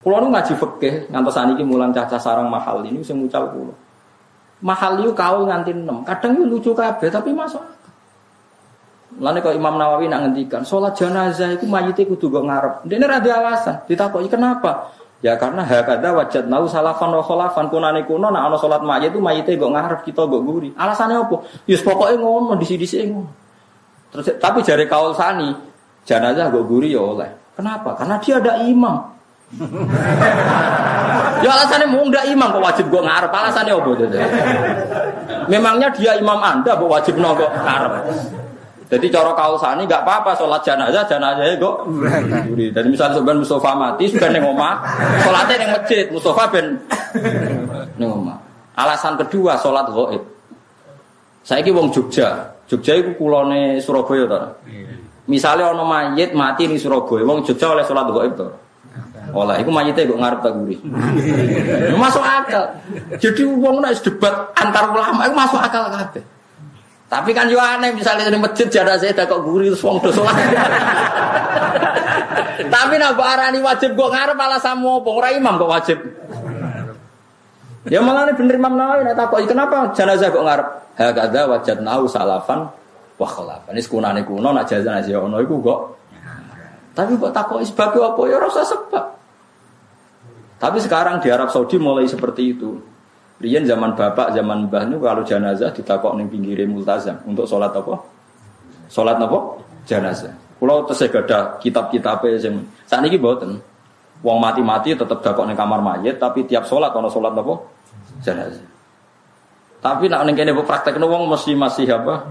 Kulo ngaji fikih ngantos saniki mulang caca sarang mahal ini sing mucal kulo. Mahal itu kau nganti 6. Kadang itu lucu kabeh tapi masuk Lalu kalau Imam Nawawi nak ngendikan, sholat jenazah itu mayitnya kudu gak ngarep. Dia ada alasan. Ditakoki kenapa? Ya karena hakada wajat nau salafan wa kholafan kunane kuno nak ana sholat mayit itu mayitnya gak ngarep kita gak guri. Alasannya apa? Yus pokoknya ngono di sini ngono. Terus tapi jari kaul sani jenazah gak guri ya oleh. Kenapa? Karena dia ada imam. ya alasannya mau ndak imam kok wajib gak ngarep. Alasannya apa? Memangnya dia imam anda kok wajib nggak ngarep. Jadi cara kausani nggak apa-apa sholat jenazah jenazah kok. Jadi misalnya sebenarnya Mustafa mati sudah neng omah, sholatnya neng masjid Mustafa ben neng omah. Alasan kedua sholat goib. Saya ki wong Jogja, Jogja itu kulone Surabaya tuh. Misalnya ono mayit mati di Surabaya, wong Jogja oleh sholat goib tuh. Oleh, itu mayitnya kok ngarep tak gurih. masuk akal. Jadi wong nek debat antar ulama itu masuk akal kabeh. Tapi kan yo aneh misalnya di masjid jarak saya kok guri wong do salat. Tapi nak arani wajib kok ngarep malah ora imam kok wajib. Ya malah ini bener Imam Nawawi nek takoki kenapa jenazah kok ngarep? Hakadza wajadnahu salafan wa khalafan. Ini kunane kuno nak jenazah ono iku kok. Tapi kok takoki sebab apa ya rasa sebab. Tapi sekarang di Arab Saudi mulai seperti itu. Rian zaman bapak, zaman mbah itu kalau jenazah ditakok ning pinggire multazam untuk sholat apa? Sholat apa? Jenazah. Kalau terus ada kitab-kitab yang saat ini buatan. Wong mati-mati tetap dakok ning kamar mayat, tapi tiap sholat ono sholat apa? Jenazah. Tapi nak ning kene praktek wong mesti masih apa?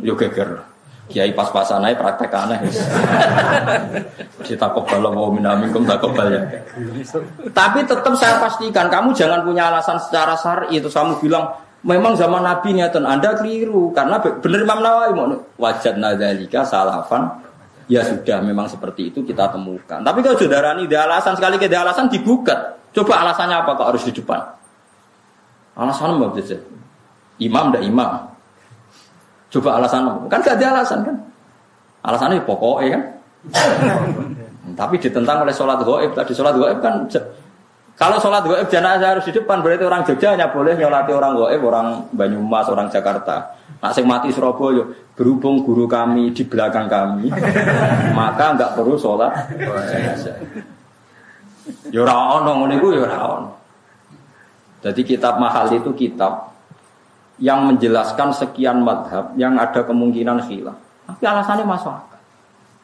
Yo geger. Kiai pas-pasan aja praktek aneh. Kita kebal mau minamikum tak kebal ya. Tapi tetap saya pastikan kamu jangan punya alasan secara syar'i itu kamu bilang memang zaman Nabi ngeten Anda keliru karena benar Imam Nawawi mau wajat nadzalika salafan ya sudah memang seperti itu kita temukan. Tapi kalau saudara ini ada alasan sekali ke alasan dibuka. Coba alasannya apa kok harus di depan? Alasan apa Imam dan imam. Coba alasan kan gak ada alasan kan? Alasannya pokoknya kan. Tapi ditentang oleh sholat goib tadi sholat goib kan kalau sholat goib jenazah harus di depan berarti orang Jogja hanya boleh nyolati orang goib orang Banyumas orang Jakarta. Nah sing mati Surabaya berhubung guru kami di belakang kami maka nggak perlu sholat jenazah. Ya ora ono ngono iku ya Jadi kitab mahal itu kitab yang menjelaskan sekian madhab yang ada kemungkinan khilaf. Tapi alasannya masuk akal.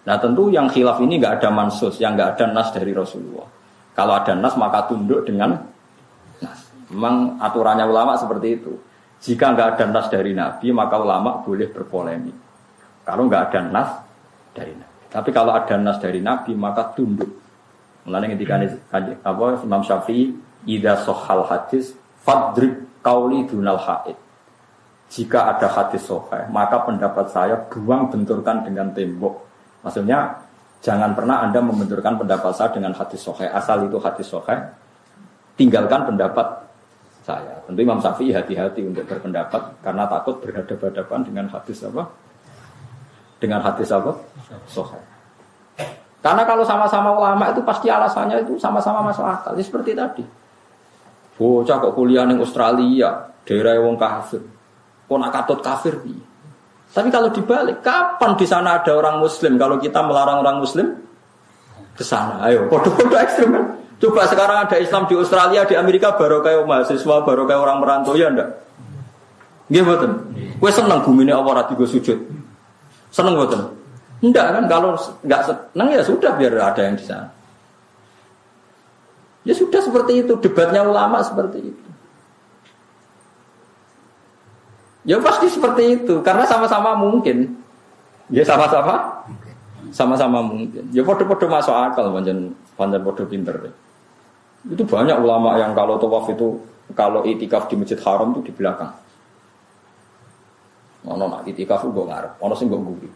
Nah tentu yang khilaf ini nggak ada mansus, yang nggak ada nas dari Rasulullah. Kalau ada nas maka tunduk dengan nas. Memang aturannya ulama seperti itu. Jika nggak ada nas dari Nabi maka ulama boleh berpolemik. Kalau nggak ada nas dari Nabi. Tapi kalau ada nas dari Nabi maka tunduk. Mulanya ketika apa Imam Syafi'i ida sohal hadis fadrib kauli dunal haid jika ada hadis soheh, maka pendapat saya buang benturkan dengan tembok. Maksudnya jangan pernah Anda membenturkan pendapat saya dengan hadis soheh. Asal itu hadis soheh, tinggalkan pendapat saya. Tentu Imam Syafi'i hati-hati untuk berpendapat karena takut berhadapan-hadapan dengan hadis apa? Dengan hadis apa? Soheh. Karena kalau sama-sama ulama itu pasti alasannya itu sama-sama masuk akal. Ya, seperti tadi. Bocah kok kuliah di Australia, daerah wong kafir kok nak katut kafir Tapi kalau dibalik, kapan di sana ada orang Muslim? Kalau kita melarang orang Muslim ke sana, ayo, bodoh-bodoh ekstrim kan? Coba sekarang ada Islam di Australia, di Amerika baru kayak mahasiswa, baru kayak orang merantau ya ndak? Gak betul. Gue seneng bumi ini Allah rati gue sujud. Seneng betul. Enggak kan? Kalau nggak seneng ya sudah biar ada yang di sana. Ya sudah seperti itu. Debatnya ulama seperti itu. Ya pasti seperti itu, karena sama-sama mungkin. Ya sama-sama, sama-sama mungkin. Ya podo-podo masuk akal, panjang panjang podo pinter. Itu banyak ulama yang kalau tawaf itu, kalau itikaf di masjid haram itu di belakang. Ono nak itikaf gue ngarep, ono sing gue guri.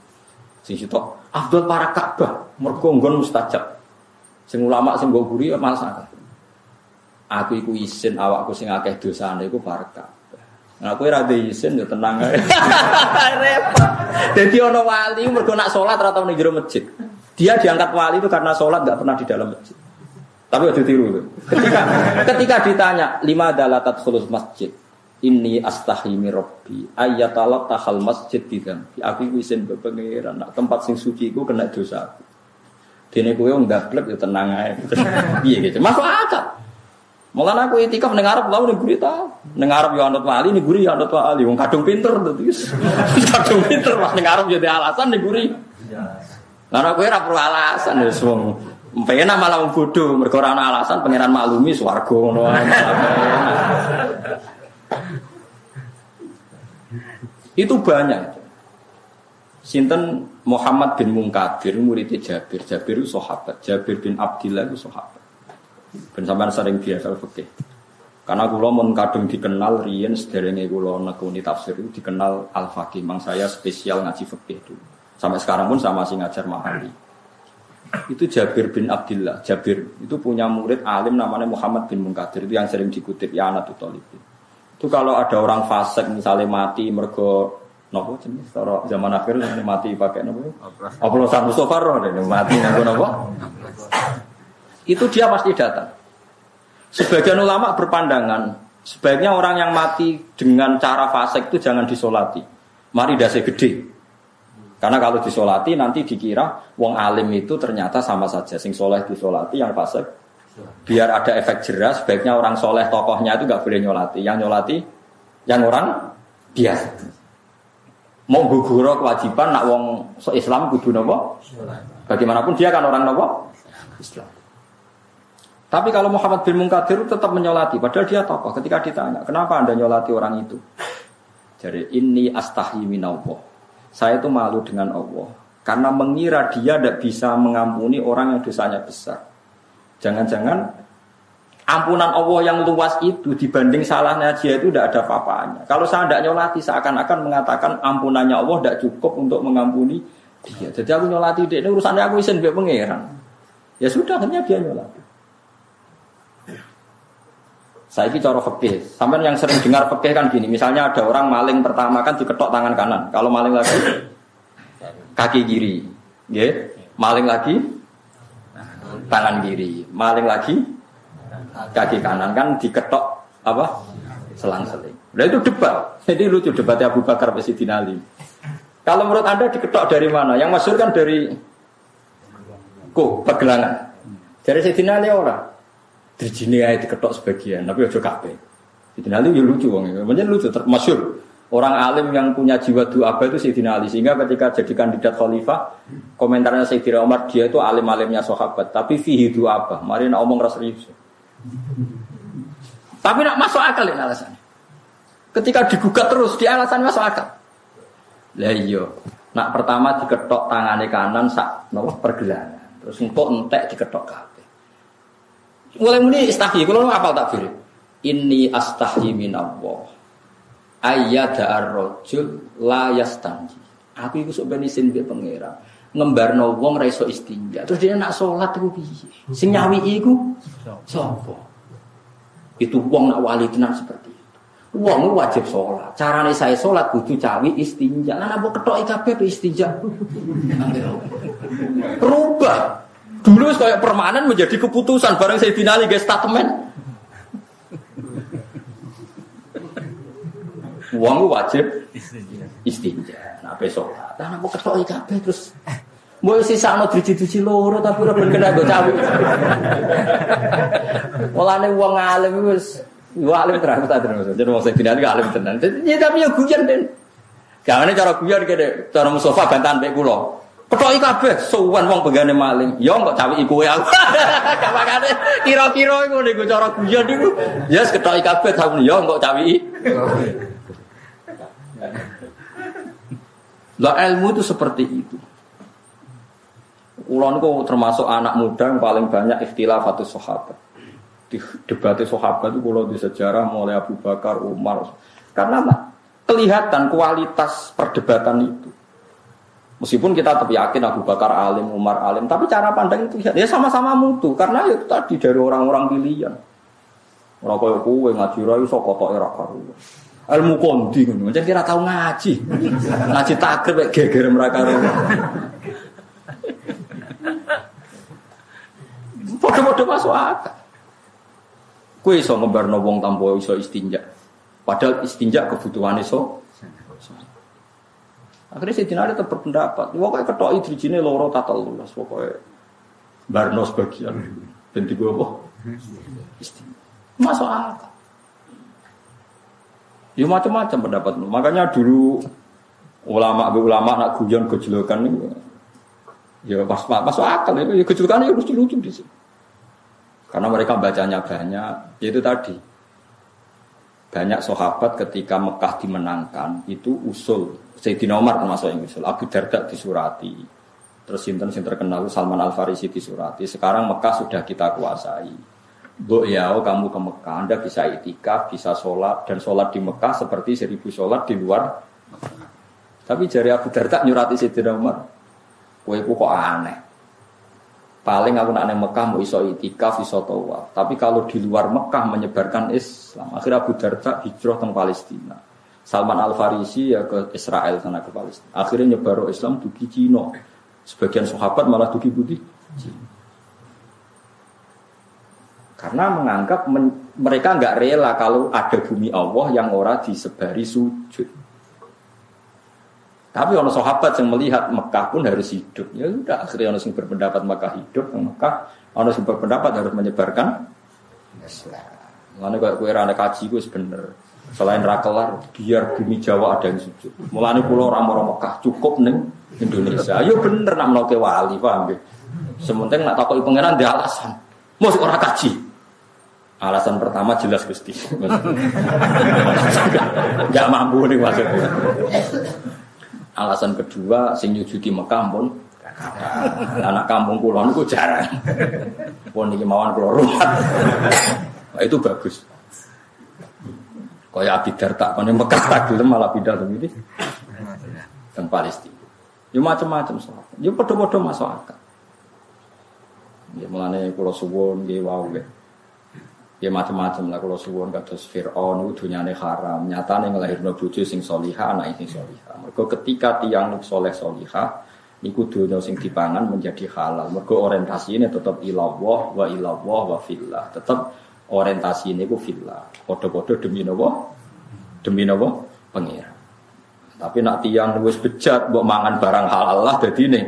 Sing sitok, Abdul para Ka'bah, mergo mustajab. Sing ulama sing gue guri ya masa. Aku iku isin awakku sing akeh dosane iku para Nah, aku ora izin ya tenang ae. Repot. Dadi ana wali mergo nak salat ora tau ning jero masjid. Dia diangkat wali itu karena sholat nggak pernah di dalam masjid. Tapi waktu tiru Ketika ketika ditanya lima dalatat khulus masjid, ini astahimi robbi ayatalat tahal masjid tidak. Aku isin berpengiran. Nak tempat sing suci ku kena dosa aku. Dene kowe enggak klub ya tenang aja. Iya gitu. Masuk akal. Malah aku itikaf ning Arab lalu ning guri ta. Ning Arab ya anut wali ning guri ya anut wali. Wong kadung pinter dadi. kadung pinter pas ning Arab jadi alasan ning guri. Karena kowe ora perlu alasan ya wong Penak malah wong ora ana alasan pangeran maklumi swarga Itu banyak. Sinten Muhammad bin Munkadir muridnya Jabir. Jabir itu sahabat. Jabir bin Abdillah itu sahabat. Ben sampean sering biasa fikih. Karena kula mun kadung dikenal riyen sederenge kula nekuni tafsir itu dikenal Al-Faqih. Mang saya spesial ngaji fikih dulu. Sampai sekarang pun saya masih ngajar mahali. Itu Jabir bin Abdullah. Jabir itu punya murid alim namanya Muhammad bin Munkadir. Itu yang sering dikutip ya anak Talibin. Itu kalau ada orang fasik misalnya mati mergo nopo jenis zaman akhir mati pakai nopo oplosan Mustafa roh mati nopo nopo itu dia pasti datang sebagian ulama berpandangan sebaiknya orang yang mati dengan cara fasik itu jangan disolati mari dasi gede karena kalau disolati nanti dikira wong alim itu ternyata sama saja. Sing soleh disolati yang fasik. Biar ada efek jelas, sebaiknya orang soleh tokohnya itu nggak boleh nyolati. Yang nyolati yang orang biasa. Mau gugur kewajiban nak wong Islam kudu nopo. Bagaimanapun dia kan orang nopo Islam. Tapi kalau Muhammad bin Munkadir tetap menyolati, padahal dia tokoh. Ketika ditanya, kenapa anda nyolati orang itu? Jadi ini astahi minallah saya itu malu dengan Allah karena mengira dia tidak bisa mengampuni orang yang dosanya besar. Jangan-jangan ampunan Allah yang luas itu dibanding salahnya dia itu tidak ada apa-apanya. Kalau saya tidak nyolati seakan-akan mengatakan ampunannya Allah tidak cukup untuk mengampuni dia. Jadi aku nyolati dia ini urusannya aku isin biar pangeran. Ya sudah akhirnya dia nyolati. Saya ini cara fikih. Sampai yang sering dengar fikih kan gini. Misalnya ada orang maling pertama kan diketok tangan kanan. Kalau maling lagi kaki kiri. Ya. Maling lagi tangan kiri. Maling lagi kaki kanan kan diketok apa? Selang-seling. Nah itu debat. Jadi lucu debatnya Abu Bakar Presiden Ali. Kalau menurut Anda diketok dari mana? Yang masyur kan dari kok pegelangan. Dari Sayyidina Ali orang. Dirjini aja diketok sebagian, tapi ojo kabeh. Itu nanti ya lucu wong. Menjen lucu termasyur. Orang alim yang punya jiwa doa itu Sayyidina Ali sehingga ketika jadi kandidat khalifah komentarnya Sayyidina Umar dia itu alim-alimnya sahabat. Tapi fihi apa mari nak omong rasa serius. Tapi nak masuk akal ya alasannya. Ketika digugat terus di alasan masuk akal. Lah iya. Nak pertama diketok tangannya kanan sak nopo pergelangan. Terus engkau entek diketok kabeh Mulai muni istahyi, kalau apal takbir. Ini astahyi minallah. Ayyada ar-rajul la yastanji. Aku iku sok ben isin mbek pangeran. Ngembarno wong ra iso istinja. Terus dia nak salat iku piye? Sing nyawi iku sapa? Itu wong nak wali tenan seperti itu. Wong wajib sholat. Carane saya sholat kudu cawi istinja. Lah napa ketok kabeh istinja. Rubah. Dulu kayak permanen menjadi keputusan bareng saya finali guys statement. Uang wajib istinja. Nah besok, nah mau ketok kabeh terus Mau sisa no driji-driji loro tapi ora ben kena go cawi. Mulane wong alim wis Wah alim terang tak terus. Jadi mau saya finali alim tenan. Ya tapi ya guyon den. Jangan cara guyon kene cara Mustafa bantahan mek kula. Ketoki kabeh suwan wong pegane maling. Ya kok cawiki kowe aku. Kamakane kira-kira iku niku cara guyon niku. Ya yes, ketoki kabeh tahun ya kok cawiki. Lah ilmu itu seperti itu. Kulon niku termasuk anak muda yang paling banyak istilah fatu sahabat. Di debat sahabat itu kalau di sejarah mulai Abu Bakar, Umar. Karena kelihatan kualitas perdebatan itu. Meskipun kita tetap yakin Abu Bakar alim, Umar alim, tapi cara pandang itu ya sama-sama mutu karena itu tadi dari orang-orang pilihan. Orang kaya kowe ngaji ra iso kotok era karuan. ilmu kondi ngono. Jadi kira tahu ngaji. Ngaji takrib kayak geger mereka. Padha-padha masuk akal. Kue iso ngebarno wong tanpa iso istinja. Padahal istinja kebutuhan iso. Akhirnya Sayyidina Ali tetap berpendapat. Pokoknya ketok idrijine loro tatal lulas. Pokoknya barno sebagian. Dan tiga apa? Masuk akal. Ya macam-macam pendapat. Makanya dulu ulama ulama nak guyon gejolokan itu ya pas masuk akal ya gejolokan itu lucu-lucu di sini. Karena mereka bacanya banyak, itu tadi banyak sahabat ketika Mekah dimenangkan itu usul. Sayyidina Umar termasuk yang usul. Abu Darda disurati. Terus sinten sing terkenal? Salman Al Farisi disurati. Sekarang Mekah sudah kita kuasai. Bu ya, kamu ke Mekah, Anda bisa itikaf, bisa sholat, dan sholat di Mekah seperti seribu sholat di luar. Tapi jari Abu Darda nyurati Sayyidina Umar, kue kok aneh. Paling aku nak Mekah mau iso itikaf, iso tawa. Tapi kalau di luar Mekah menyebarkan Islam, akhirnya Abu Darda hijrah ke Palestina. Salman Al Farisi ya ke Israel sana ke Palestina. Akhirnya nyebar Islam duki Cina. Sebagian sahabat malah duki putih. Karena menganggap men, mereka nggak rela kalau ada bumi Allah yang ora disebari sujud. Tapi orang sahabat yang melihat Mekah pun harus hidup. Ya sudah, akhirnya orang yang berpendapat Mekah hidup, Mekah orang yang berpendapat harus menyebarkan Islam. Mana kayak kue rana kaji gue sebener. Selain rakelar, biar bumi Jawa ada yang sujud. Mulane pulau orang Mekah cukup neng Indonesia. Ayo bener nak menoke wali, paham ya? Sementing nak takut pangeran dia alasan. Mau orang kaji. Alasan pertama jelas Gusti. Gak mampu nih maksudnya. Alasan kedua sing nyujudi Mekah pun anak kampung kulon itu jarang. Pun iki mawon kula rumah. Nah, itu bagus. Kaya Abi Darta kon Mekah tak malah pindah ke ini. Teng Palestina. Ya macam-macam soal. Ya padha-padha masuk akal. Ya mulane kula suwun nggih wau nggih. Ya macam-macam lah kalau suwon kados Fir'aun itu dunyane haram. Nyatane ngelahirno bojo sing solihah, anak sing solihah. Mergo ketika tiang soleh solihah, niku dunia sing dipangan menjadi halal. Mergo orientasi ini tetap ilallah wa ilallah wa fillah. Tetap orientasi ini ku fillah. Podo-podo demi nopo, demi nopo pengira. Tapi nak tiang wis bejat, buat mangan barang halal lah, jadi ini,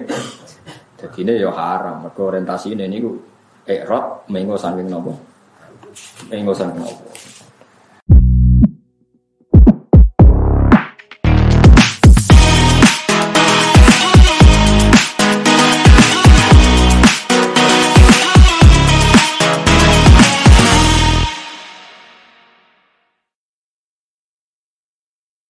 jadi ini ya haram. Mergo orientasi ini niku erot, mengo saking nopo, Enggak usah kenapa.